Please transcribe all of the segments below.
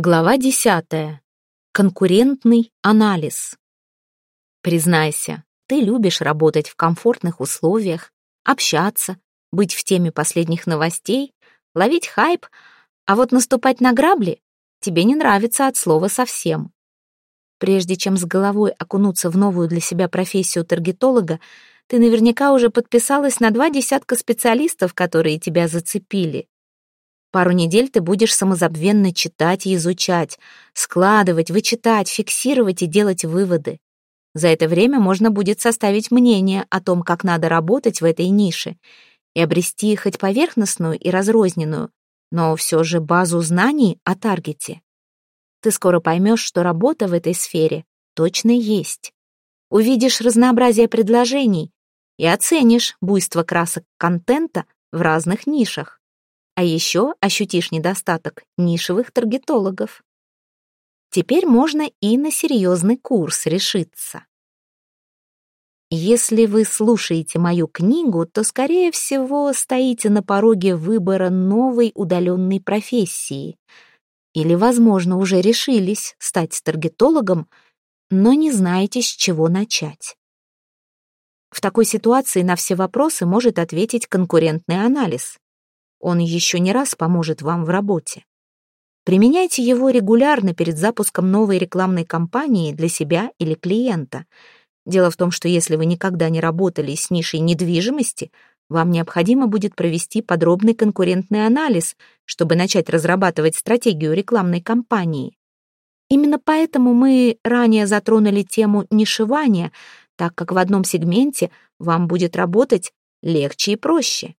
Глава 10. Конкурентный анализ. Признайся, ты любишь работать в комфортных условиях, общаться, быть в теме последних новостей, ловить хайп, а вот наступать на грабли тебе не нравится от слова совсем. Прежде чем с головой окунуться в новую для себя профессию таргетолога, ты наверняка уже подписалась на два десятка специалистов, которые тебя зацепили. Пару недель ты будешь самозабвенно читать и изучать, складывать, вычитать, фиксировать и делать выводы. За это время можно будет составить мнение о том, как надо работать в этой нише, и обрести хоть поверхностную и разрозненную, но все же базу знаний о таргете. Ты скоро поймешь, что работа в этой сфере точно есть. Увидишь разнообразие предложений и оценишь буйство красок контента в разных нишах. А еще ощутишь недостаток нишевых таргетологов. Теперь можно и на серьезный курс решиться. Если вы слушаете мою книгу, то, скорее всего, стоите на пороге выбора новой удаленной профессии. Или, возможно, уже решились стать таргетологом, но не знаете, с чего начать. В такой ситуации на все вопросы может ответить конкурентный анализ. Он еще не раз поможет вам в работе. Применяйте его регулярно перед запуском новой рекламной кампании для себя или клиента. Дело в том, что если вы никогда не работали с нишей недвижимости, вам необходимо будет провести подробный конкурентный анализ, чтобы начать разрабатывать стратегию рекламной кампании. Именно поэтому мы ранее затронули тему нишевания, так как в одном сегменте вам будет работать легче и проще.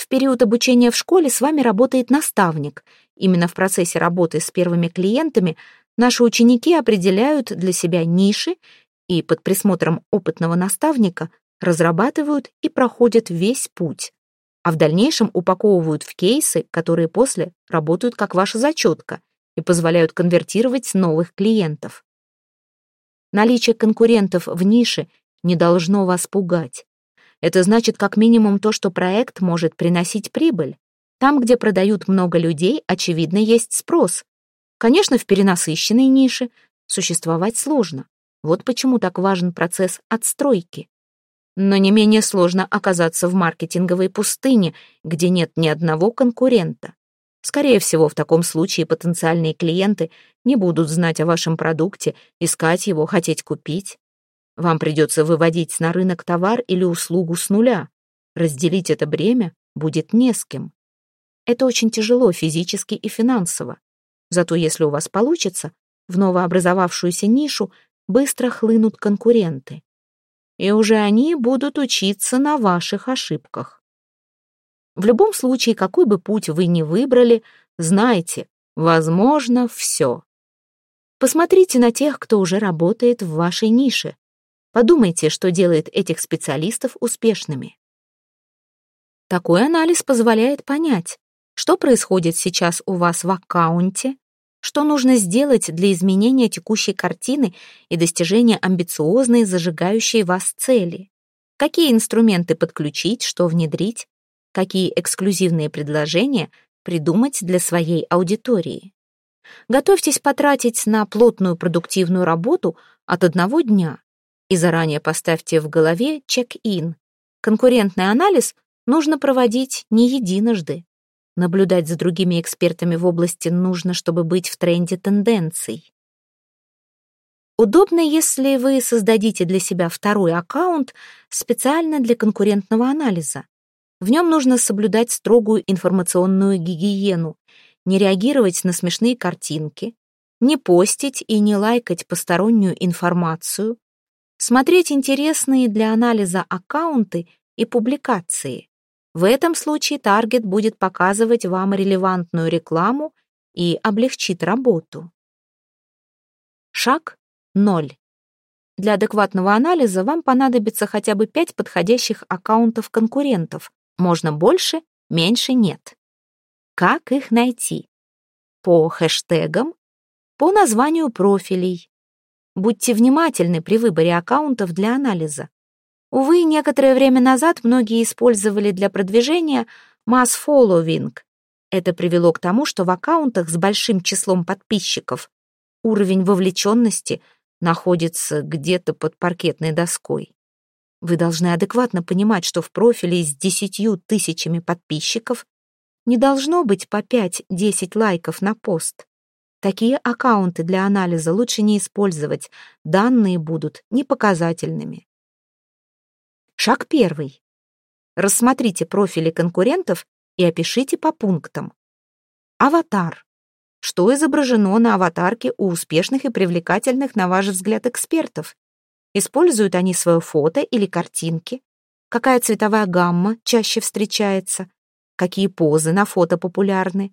В период обучения в школе с вами работает наставник. Именно в процессе работы с первыми клиентами наши ученики определяют для себя ниши и под присмотром опытного наставника разрабатывают и проходят весь путь, а в дальнейшем упаковывают в кейсы, которые после работают как ваша зачетка и позволяют конвертировать новых клиентов. Наличие конкурентов в нише не должно вас пугать. Это значит как минимум то, что проект может приносить прибыль. Там, где продают много людей, очевидно, есть спрос. Конечно, в перенасыщенной нише существовать сложно. Вот почему так важен процесс отстройки. Но не менее сложно оказаться в маркетинговой пустыне, где нет ни одного конкурента. Скорее всего, в таком случае потенциальные клиенты не будут знать о вашем продукте, искать его, хотеть купить. Вам придется выводить на рынок товар или услугу с нуля. Разделить это бремя будет не с кем. Это очень тяжело физически и финансово. Зато если у вас получится, в новообразовавшуюся нишу быстро хлынут конкуренты. И уже они будут учиться на ваших ошибках. В любом случае, какой бы путь вы ни выбрали, знайте, возможно все. Посмотрите на тех, кто уже работает в вашей нише. Подумайте, что делает этих специалистов успешными. Такой анализ позволяет понять, что происходит сейчас у вас в аккаунте, что нужно сделать для изменения текущей картины и достижения амбициозной, зажигающей вас цели, какие инструменты подключить, что внедрить, какие эксклюзивные предложения придумать для своей аудитории. Готовьтесь потратить на плотную продуктивную работу от одного дня и заранее поставьте в голове чек-ин. Конкурентный анализ нужно проводить не единожды. Наблюдать за другими экспертами в области нужно, чтобы быть в тренде тенденций. Удобно, если вы создадите для себя второй аккаунт специально для конкурентного анализа. В нем нужно соблюдать строгую информационную гигиену, не реагировать на смешные картинки, не постить и не лайкать постороннюю информацию, смотреть интересные для анализа аккаунты и публикации. В этом случае таргет будет показывать вам релевантную рекламу и облегчит работу. Шаг 0. Для адекватного анализа вам понадобится хотя бы 5 подходящих аккаунтов конкурентов. Можно больше, меньше нет. Как их найти? По хэштегам, по названию профилей, Будьте внимательны при выборе аккаунтов для анализа. Увы, некоторое время назад многие использовали для продвижения масс-фолловинг. Это привело к тому, что в аккаунтах с большим числом подписчиков уровень вовлеченности находится где-то под паркетной доской. Вы должны адекватно понимать, что в профиле с десятью тысячами подписчиков не должно быть по 5-10 лайков на пост. Такие аккаунты для анализа лучше не использовать, данные будут непоказательными. Шаг первый. Рассмотрите профили конкурентов и опишите по пунктам. Аватар. Что изображено на аватарке у успешных и привлекательных, на ваш взгляд, экспертов? Используют они свое фото или картинки? Какая цветовая гамма чаще встречается? Какие позы на фото популярны?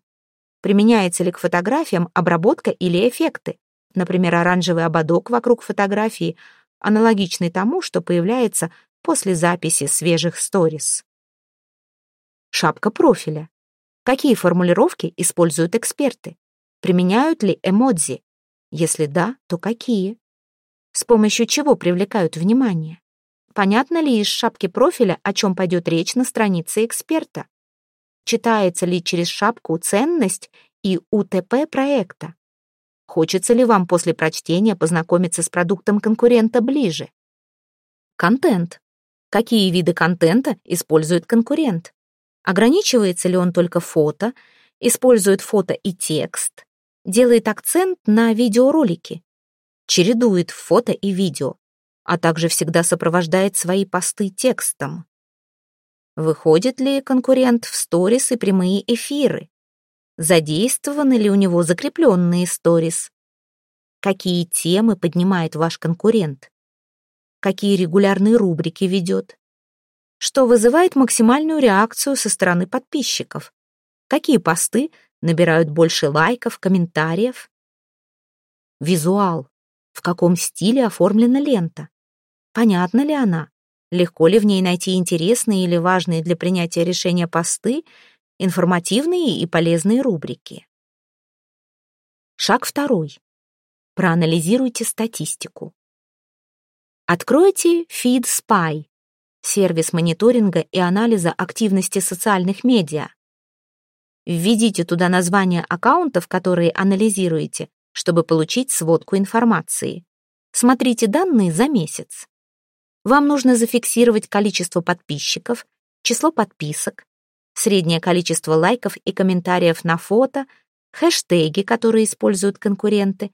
Применяется ли к фотографиям обработка или эффекты? Например, оранжевый ободок вокруг фотографии, аналогичный тому, что появляется после записи свежих сторис. Шапка профиля. Какие формулировки используют эксперты? Применяют ли эмодзи? Если да, то какие? С помощью чего привлекают внимание? Понятно ли из шапки профиля, о чем пойдет речь на странице эксперта? Читается ли через шапку ценность и УТП проекта? Хочется ли вам после прочтения познакомиться с продуктом конкурента ближе? Контент. Какие виды контента использует конкурент? Ограничивается ли он только фото, использует фото и текст, делает акцент на видеоролики, чередует фото и видео, а также всегда сопровождает свои посты текстом. Выходит ли конкурент в сторис и прямые эфиры? Задействованы ли у него закрепленные сторис? Какие темы поднимает ваш конкурент? Какие регулярные рубрики ведет? что вызывает максимальную реакцию со стороны подписчиков. Какие посты набирают больше лайков, комментариев? Визуал. В каком стиле оформлена лента? Понятна ли она? Легко ли в ней найти интересные или важные для принятия решения посты, информативные и полезные рубрики? Шаг второй. Проанализируйте статистику. Откройте Feed Spy сервис мониторинга и анализа активности социальных медиа. Введите туда название аккаунтов, которые анализируете, чтобы получить сводку информации. Смотрите данные за месяц. Вам нужно зафиксировать количество подписчиков, число подписок, среднее количество лайков и комментариев на фото, хэштеги, которые используют конкуренты,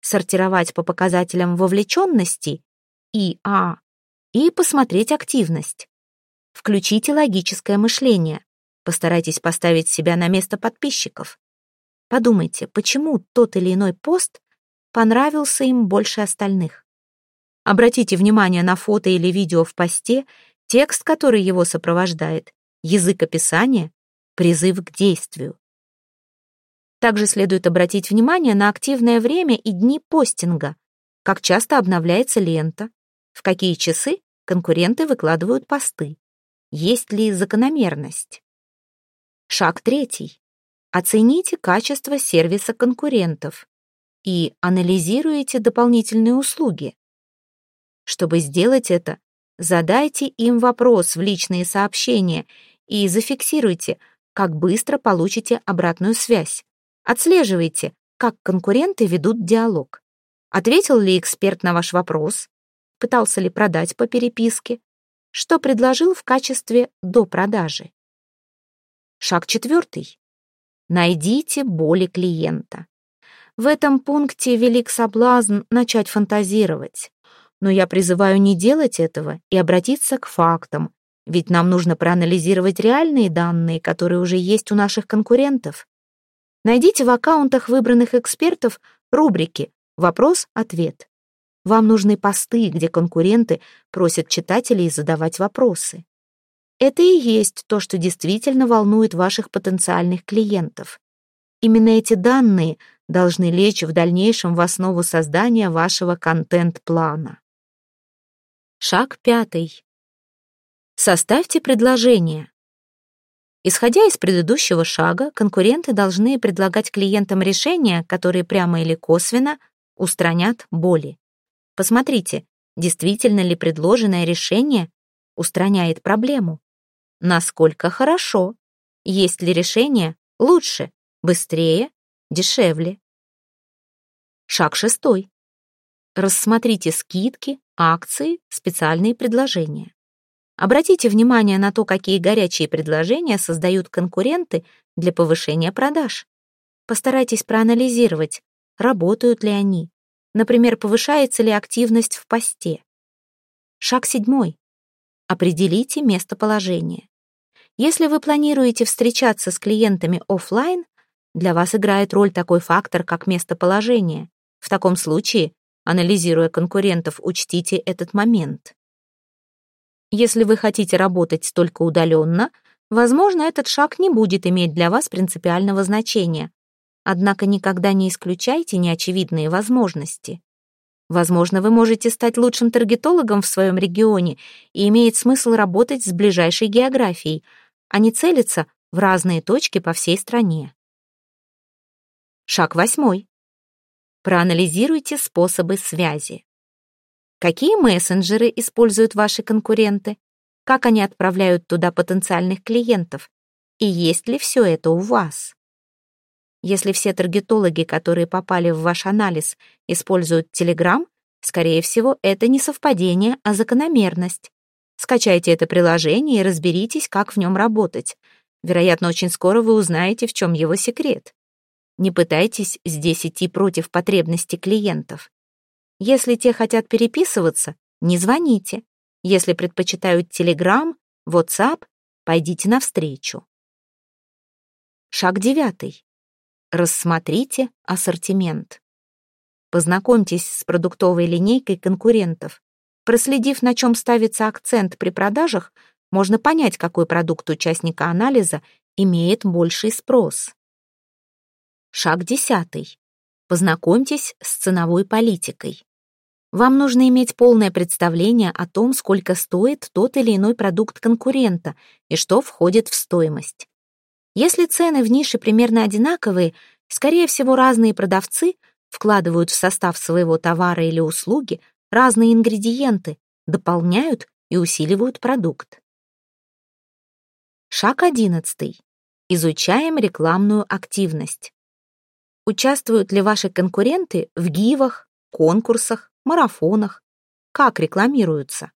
сортировать по показателям вовлеченности ИА и посмотреть активность. Включите логическое мышление. Постарайтесь поставить себя на место подписчиков. Подумайте, почему тот или иной пост понравился им больше остальных. Обратите внимание на фото или видео в посте, текст, который его сопровождает, язык описания, призыв к действию. Также следует обратить внимание на активное время и дни постинга, как часто обновляется лента, в какие часы конкуренты выкладывают посты, есть ли закономерность. Шаг третий. Оцените качество сервиса конкурентов и анализируйте дополнительные услуги. Чтобы сделать это, задайте им вопрос в личные сообщения и зафиксируйте, как быстро получите обратную связь. Отслеживайте, как конкуренты ведут диалог. Ответил ли эксперт на ваш вопрос? пытался ли продать по переписке, что предложил в качестве до продажи. Шаг четвертый. Найдите боли клиента. В этом пункте велик соблазн начать фантазировать. Но я призываю не делать этого и обратиться к фактам, ведь нам нужно проанализировать реальные данные, которые уже есть у наших конкурентов. Найдите в аккаунтах выбранных экспертов рубрики «Вопрос-ответ». Вам нужны посты, где конкуренты просят читателей задавать вопросы. Это и есть то, что действительно волнует ваших потенциальных клиентов. Именно эти данные должны лечь в дальнейшем в основу создания вашего контент-плана. Шаг пятый. Составьте предложение. Исходя из предыдущего шага, конкуренты должны предлагать клиентам решения, которые прямо или косвенно устранят боли. Посмотрите, действительно ли предложенное решение устраняет проблему. Насколько хорошо? Есть ли решение, Лучше, быстрее, дешевле. Шаг шестой. Рассмотрите скидки, акции, специальные предложения. Обратите внимание на то, какие горячие предложения создают конкуренты для повышения продаж. Постарайтесь проанализировать, работают ли они. Например, повышается ли активность в посте. Шаг седьмой. Определите местоположение. Если вы планируете встречаться с клиентами офлайн, для вас играет роль такой фактор, как местоположение. В таком случае, анализируя конкурентов, учтите этот момент. Если вы хотите работать только удаленно, возможно, этот шаг не будет иметь для вас принципиального значения. Однако никогда не исключайте неочевидные возможности. Возможно, вы можете стать лучшим таргетологом в своем регионе и имеет смысл работать с ближайшей географией, а не целиться в разные точки по всей стране. Шаг восьмой. Проанализируйте способы связи. Какие мессенджеры используют ваши конкуренты? Как они отправляют туда потенциальных клиентов? И есть ли все это у вас? Если все таргетологи, которые попали в ваш анализ, используют Telegram, скорее всего, это не совпадение, а закономерность. Скачайте это приложение и разберитесь, как в нем работать. Вероятно, очень скоро вы узнаете, в чем его секрет. Не пытайтесь здесь идти против потребностей клиентов. Если те хотят переписываться, не звоните. Если предпочитают Telegram, WhatsApp, пойдите навстречу. Шаг девятый. Рассмотрите ассортимент. Познакомьтесь с продуктовой линейкой конкурентов. Проследив, на чем ставится акцент при продажах, можно понять, какой продукт участника анализа имеет больший спрос. Шаг десятый. Познакомьтесь с ценовой политикой. Вам нужно иметь полное представление о том, сколько стоит тот или иной продукт конкурента и что входит в стоимость. Если цены в нише примерно одинаковые, скорее всего, разные продавцы вкладывают в состав своего товара или услуги разные ингредиенты, дополняют и усиливают продукт. Шаг одиннадцатый. Изучаем рекламную активность. Участвуют ли ваши конкуренты в гивах, конкурсах, марафонах, как рекламируются.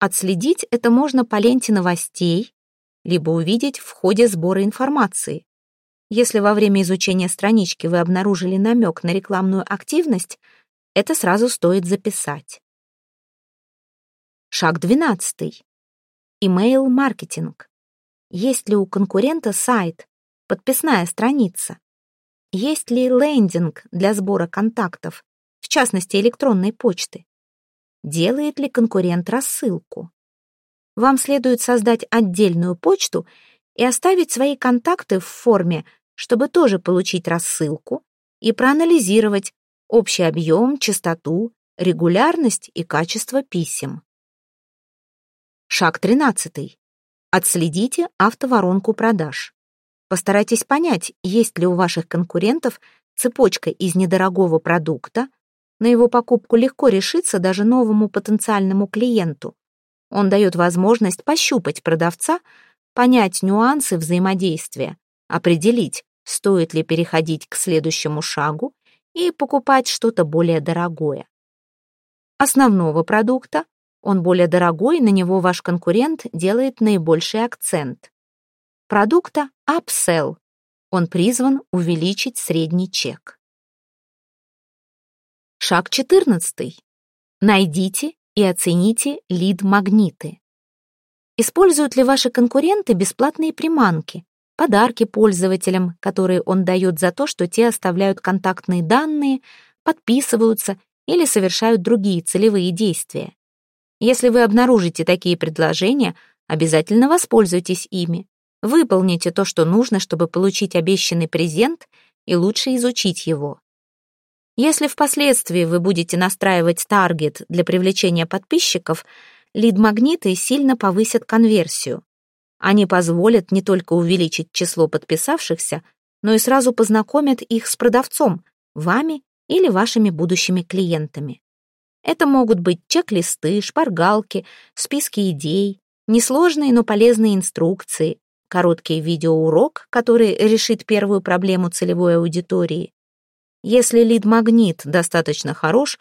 Отследить это можно по ленте новостей, либо увидеть в ходе сбора информации. Если во время изучения странички вы обнаружили намек на рекламную активность, это сразу стоит записать. Шаг 12. Имейл-маркетинг. Есть ли у конкурента сайт, подписная страница? Есть ли лендинг для сбора контактов, в частности электронной почты. Делает ли конкурент рассылку? Вам следует создать отдельную почту и оставить свои контакты в форме, чтобы тоже получить рассылку и проанализировать общий объем, частоту, регулярность и качество писем. Шаг 13. Отследите автоворонку продаж. Постарайтесь понять, есть ли у ваших конкурентов цепочка из недорогого продукта, на его покупку легко решиться даже новому потенциальному клиенту. Он дает возможность пощупать продавца, понять нюансы взаимодействия, определить, стоит ли переходить к следующему шагу и покупать что-то более дорогое. Основного продукта, он более дорогой, на него ваш конкурент делает наибольший акцент. Продукта upsell, он призван увеличить средний чек. Шаг 14. Найдите и оцените лид-магниты. Используют ли ваши конкуренты бесплатные приманки, подарки пользователям, которые он дает за то, что те оставляют контактные данные, подписываются или совершают другие целевые действия? Если вы обнаружите такие предложения, обязательно воспользуйтесь ими. Выполните то, что нужно, чтобы получить обещанный презент и лучше изучить его. Если впоследствии вы будете настраивать таргет для привлечения подписчиков, лид-магниты сильно повысят конверсию. Они позволят не только увеличить число подписавшихся, но и сразу познакомят их с продавцом, вами или вашими будущими клиентами. Это могут быть чек-листы, шпаргалки, списки идей, несложные, но полезные инструкции, короткий видеоурок, который решит первую проблему целевой аудитории. Если лид-магнит достаточно хорош,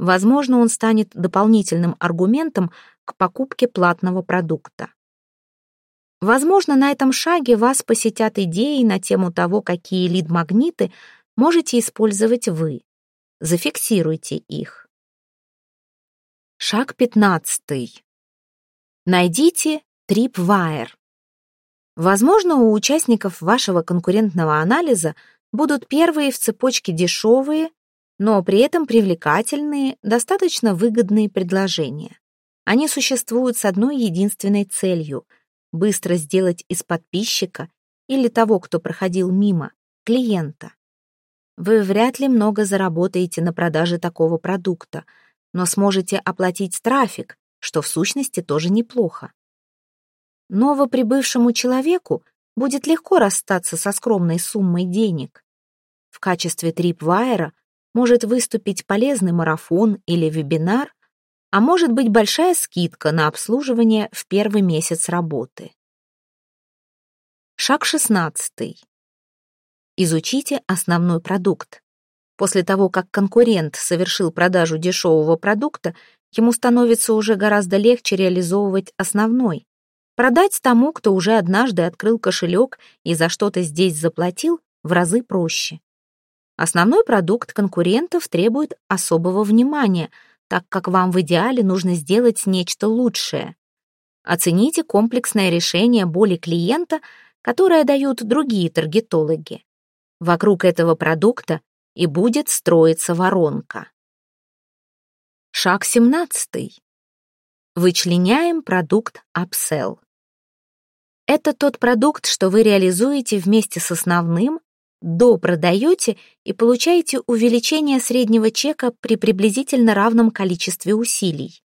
возможно, он станет дополнительным аргументом к покупке платного продукта. Возможно, на этом шаге вас посетят идеи на тему того, какие лид-магниты можете использовать вы. Зафиксируйте их. Шаг 15. Найдите Tripwire. Возможно, у участников вашего конкурентного анализа будут первые в цепочке дешевые, но при этом привлекательные, достаточно выгодные предложения. Они существуют с одной единственной целью — быстро сделать из подписчика или того, кто проходил мимо, клиента. Вы вряд ли много заработаете на продаже такого продукта, но сможете оплатить трафик, что в сущности тоже неплохо. Новоприбывшему человеку будет легко расстаться со скромной суммой денег. В качестве трипвайера может выступить полезный марафон или вебинар, а может быть большая скидка на обслуживание в первый месяц работы. Шаг 16. Изучите основной продукт. После того, как конкурент совершил продажу дешевого продукта, ему становится уже гораздо легче реализовывать основной. Продать тому, кто уже однажды открыл кошелек и за что-то здесь заплатил, в разы проще. Основной продукт конкурентов требует особого внимания, так как вам в идеале нужно сделать нечто лучшее. Оцените комплексное решение боли клиента, которое дают другие таргетологи. Вокруг этого продукта и будет строиться воронка. Шаг 17. Вычленяем продукт Upsell. Это тот продукт, что вы реализуете вместе с основным, допродаете и получаете увеличение среднего чека при приблизительно равном количестве усилий.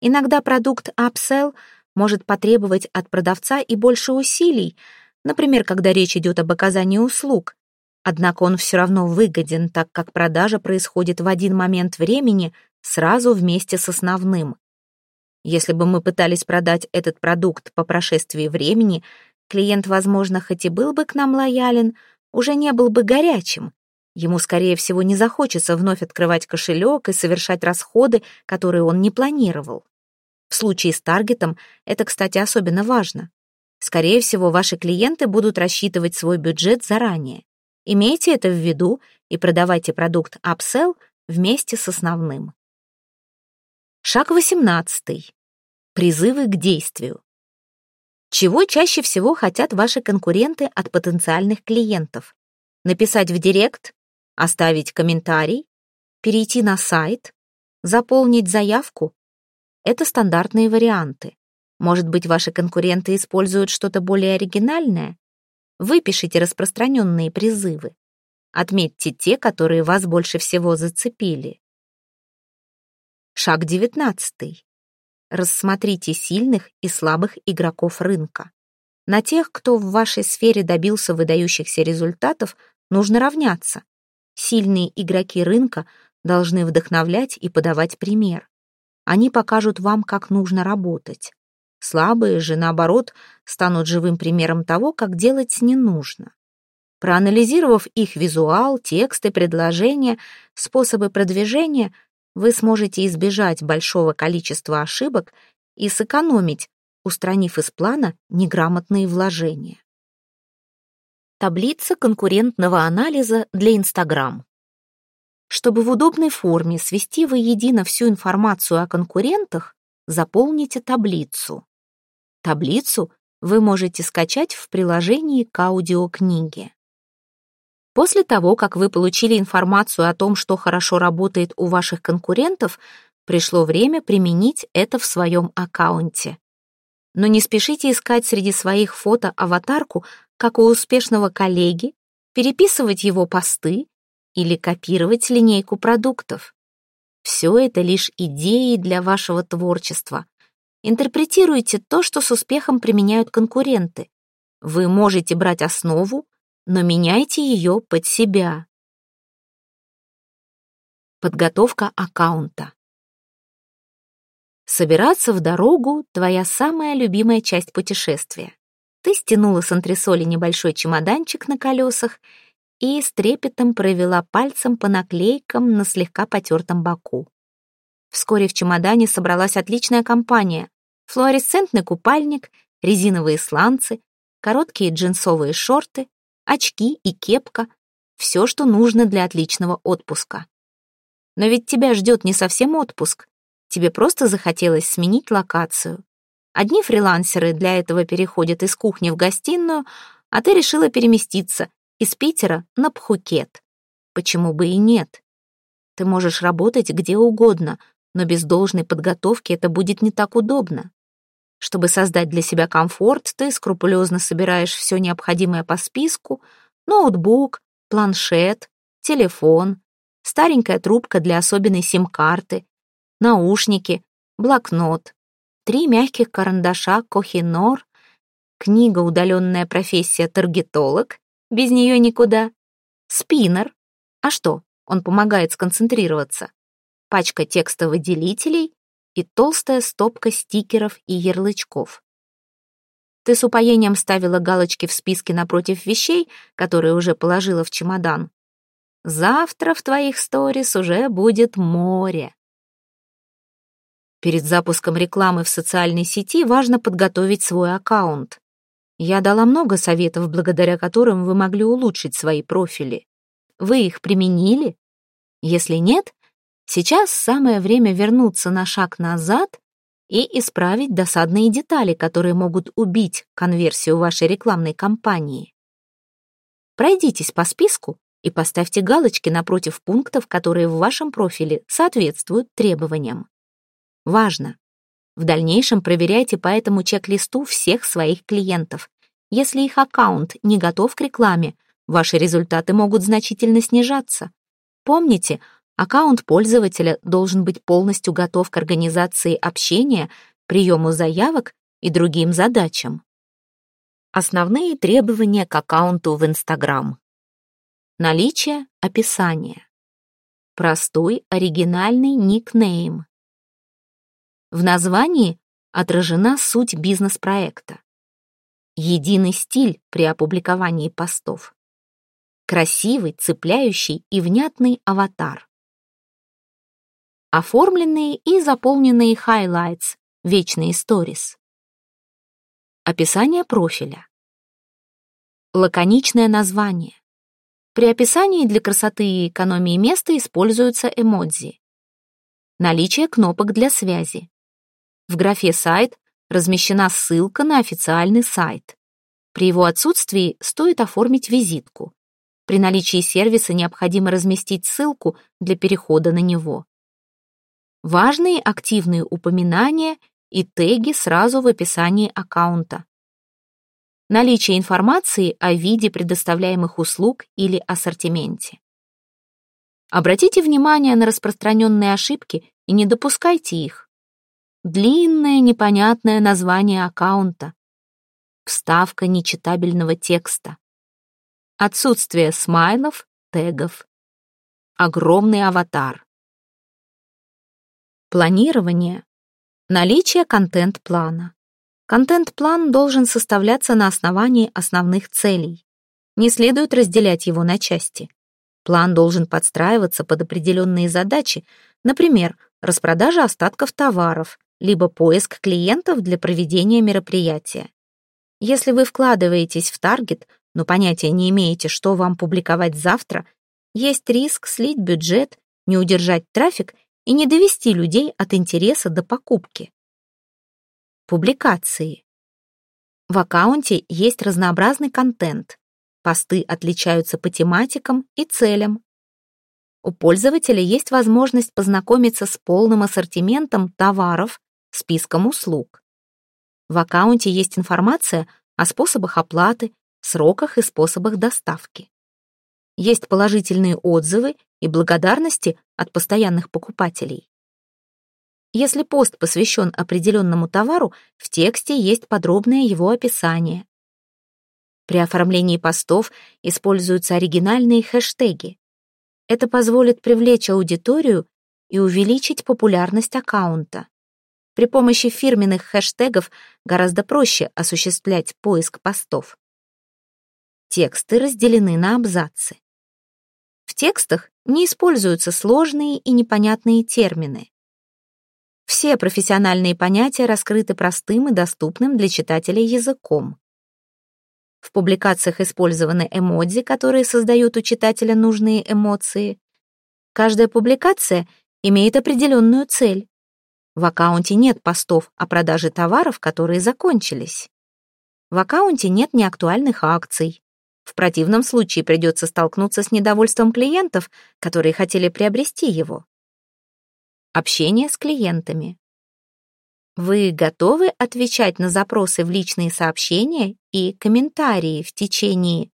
Иногда продукт Upsell может потребовать от продавца и больше усилий, например, когда речь идет об оказании услуг, Однако он все равно выгоден, так как продажа происходит в один момент времени сразу вместе с основным. Если бы мы пытались продать этот продукт по прошествии времени, клиент, возможно, хоть и был бы к нам лоялен, уже не был бы горячим. Ему, скорее всего, не захочется вновь открывать кошелек и совершать расходы, которые он не планировал. В случае с таргетом это, кстати, особенно важно. Скорее всего, ваши клиенты будут рассчитывать свой бюджет заранее. Имейте это в виду и продавайте продукт Upsell вместе с основным. Шаг 18. Призывы к действию. Чего чаще всего хотят ваши конкуренты от потенциальных клиентов? Написать в директ, оставить комментарий, перейти на сайт, заполнить заявку? Это стандартные варианты. Может быть, ваши конкуренты используют что-то более оригинальное? Выпишите распространенные призывы. Отметьте те, которые вас больше всего зацепили. Шаг 19. Рассмотрите сильных и слабых игроков рынка. На тех, кто в вашей сфере добился выдающихся результатов, нужно равняться. Сильные игроки рынка должны вдохновлять и подавать пример. Они покажут вам, как нужно работать. Слабые же, наоборот, станут живым примером того, как делать не нужно. Проанализировав их визуал, тексты, предложения, способы продвижения, вы сможете избежать большого количества ошибок и сэкономить, устранив из плана неграмотные вложения. Таблица конкурентного анализа для Инстаграм. Чтобы в удобной форме свести воедино всю информацию о конкурентах, заполните таблицу. Таблицу вы можете скачать в приложении к аудиокниге. После того, как вы получили информацию о том, что хорошо работает у ваших конкурентов, пришло время применить это в своем аккаунте. Но не спешите искать среди своих фото аватарку, как у успешного коллеги, переписывать его посты или копировать линейку продуктов. Все это лишь идеи для вашего творчества, Интерпретируйте то, что с успехом применяют конкуренты. Вы можете брать основу, но меняйте ее под себя. Подготовка аккаунта. Собираться в дорогу — твоя самая любимая часть путешествия. Ты стянула с антресоли небольшой чемоданчик на колесах и с трепетом провела пальцем по наклейкам на слегка потертом боку. Вскоре в чемодане собралась отличная компания. Флуоресцентный купальник, резиновые сланцы, короткие джинсовые шорты, очки и кепка — все, что нужно для отличного отпуска. Но ведь тебя ждет не совсем отпуск. Тебе просто захотелось сменить локацию. Одни фрилансеры для этого переходят из кухни в гостиную, а ты решила переместиться из Питера на Пхукет. Почему бы и нет? Ты можешь работать где угодно, но без должной подготовки это будет не так удобно. Чтобы создать для себя комфорт, ты скрупулезно собираешь все необходимое по списку, ноутбук, планшет, телефон, старенькая трубка для особенной сим-карты, наушники, блокнот, три мягких карандаша Кохинор, книга «Удаленная профессия таргетолог», без нее никуда, спиннер, а что, он помогает сконцентрироваться, пачка текстовыделителей и толстая стопка стикеров и ярлычков. Ты с упоением ставила галочки в списке напротив вещей, которые уже положила в чемодан. Завтра в твоих сторис уже будет море. Перед запуском рекламы в социальной сети важно подготовить свой аккаунт. Я дала много советов, благодаря которым вы могли улучшить свои профили. Вы их применили? Если нет, сейчас самое время вернуться на шаг назад и исправить досадные детали, которые могут убить конверсию вашей рекламной кампании. Пройдитесь по списку и поставьте галочки напротив пунктов, которые в вашем профиле соответствуют требованиям. Важно. В дальнейшем проверяйте по этому чек-листу всех своих клиентов. Если их аккаунт не готов к рекламе, ваши результаты могут значительно снижаться. Помните, аккаунт пользователя должен быть полностью готов к организации общения, приему заявок и другим задачам. Основные требования к аккаунту в Instagram. Наличие описания. Простой оригинальный никнейм. В названии отражена суть бизнес-проекта. Единый стиль при опубликовании постов. Красивый, цепляющий и внятный аватар. Оформленные и заполненные highlights, вечные сторис. Описание профиля. Лаконичное название. При описании для красоты и экономии места используются эмодзи. Наличие кнопок для связи. В графе «Сайт» размещена ссылка на официальный сайт. При его отсутствии стоит оформить визитку. При наличии сервиса необходимо разместить ссылку для перехода на него. Важные активные упоминания и теги сразу в описании аккаунта. Наличие информации о виде предоставляемых услуг или ассортименте. Обратите внимание на распространенные ошибки и не допускайте их. Длинное непонятное название аккаунта. Вставка нечитабельного текста. Отсутствие смайлов, тегов. Огромный аватар. Планирование. Наличие контент-плана. Контент-план должен составляться на основании основных целей. Не следует разделять его на части. План должен подстраиваться под определенные задачи, например, распродажа остатков товаров, либо поиск клиентов для проведения мероприятия. Если вы вкладываетесь в таргет, но понятия не имеете, что вам публиковать завтра, есть риск слить бюджет, не удержать трафик и не довести людей от интереса до покупки. Публикации. В аккаунте есть разнообразный контент. Посты отличаются по тематикам и целям. У пользователя есть возможность познакомиться с полным ассортиментом товаров, списком услуг. В аккаунте есть информация о способах оплаты, сроках и способах доставки. Есть положительные отзывы и благодарности от постоянных покупателей. Если пост посвящен определенному товару, в тексте есть подробное его описание. При оформлении постов используются оригинальные хэштеги. Это позволит привлечь аудиторию и увеличить популярность аккаунта. При помощи фирменных хэштегов гораздо проще осуществлять поиск постов. Тексты разделены на абзацы. Текстах не используются сложные и непонятные термины. Все профессиональные понятия раскрыты простым и доступным для читателя языком. В публикациях использованы эмодзи, которые создают у читателя нужные эмоции. Каждая публикация имеет определенную цель. В аккаунте нет постов о продаже товаров, которые закончились. В аккаунте нет неактуальных акций. В противном случае придется столкнуться с недовольством клиентов, которые хотели приобрести его. Общение с клиентами. Вы готовы отвечать на запросы в личные сообщения и комментарии в течение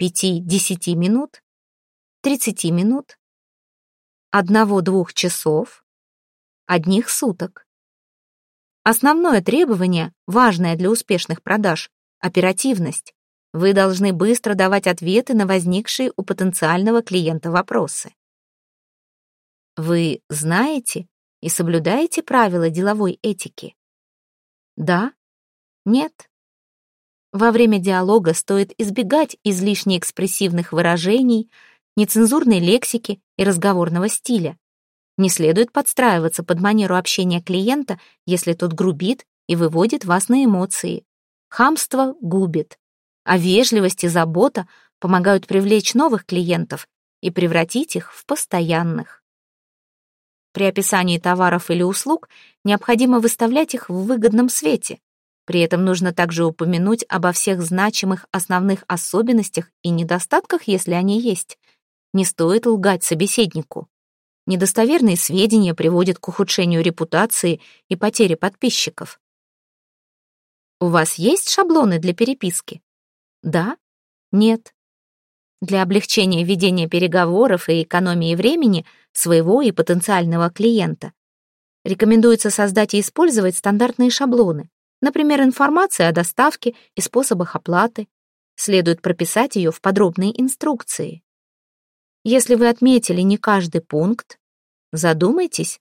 5-10 минут, 30 минут, 1-2 часов, одних суток? Основное требование, важное для успешных продаж — оперативность. Вы должны быстро давать ответы на возникшие у потенциального клиента вопросы. Вы знаете и соблюдаете правила деловой этики? Да? Нет? Во время диалога стоит избегать излишне экспрессивных выражений, нецензурной лексики и разговорного стиля. Не следует подстраиваться под манеру общения клиента, если тот грубит и выводит вас на эмоции. Хамство губит а вежливость и забота помогают привлечь новых клиентов и превратить их в постоянных. При описании товаров или услуг необходимо выставлять их в выгодном свете. При этом нужно также упомянуть обо всех значимых основных особенностях и недостатках, если они есть. Не стоит лгать собеседнику. Недостоверные сведения приводят к ухудшению репутации и потере подписчиков. У вас есть шаблоны для переписки? Да? Нет. Для облегчения ведения переговоров и экономии времени своего и потенциального клиента рекомендуется создать и использовать стандартные шаблоны, например, информация о доставке и способах оплаты. Следует прописать ее в подробной инструкции. Если вы отметили не каждый пункт, задумайтесь,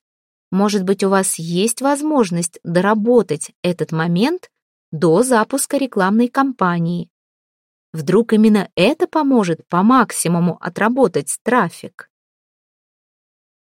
может быть, у вас есть возможность доработать этот момент до запуска рекламной кампании. Вдруг именно это поможет по максимуму отработать трафик?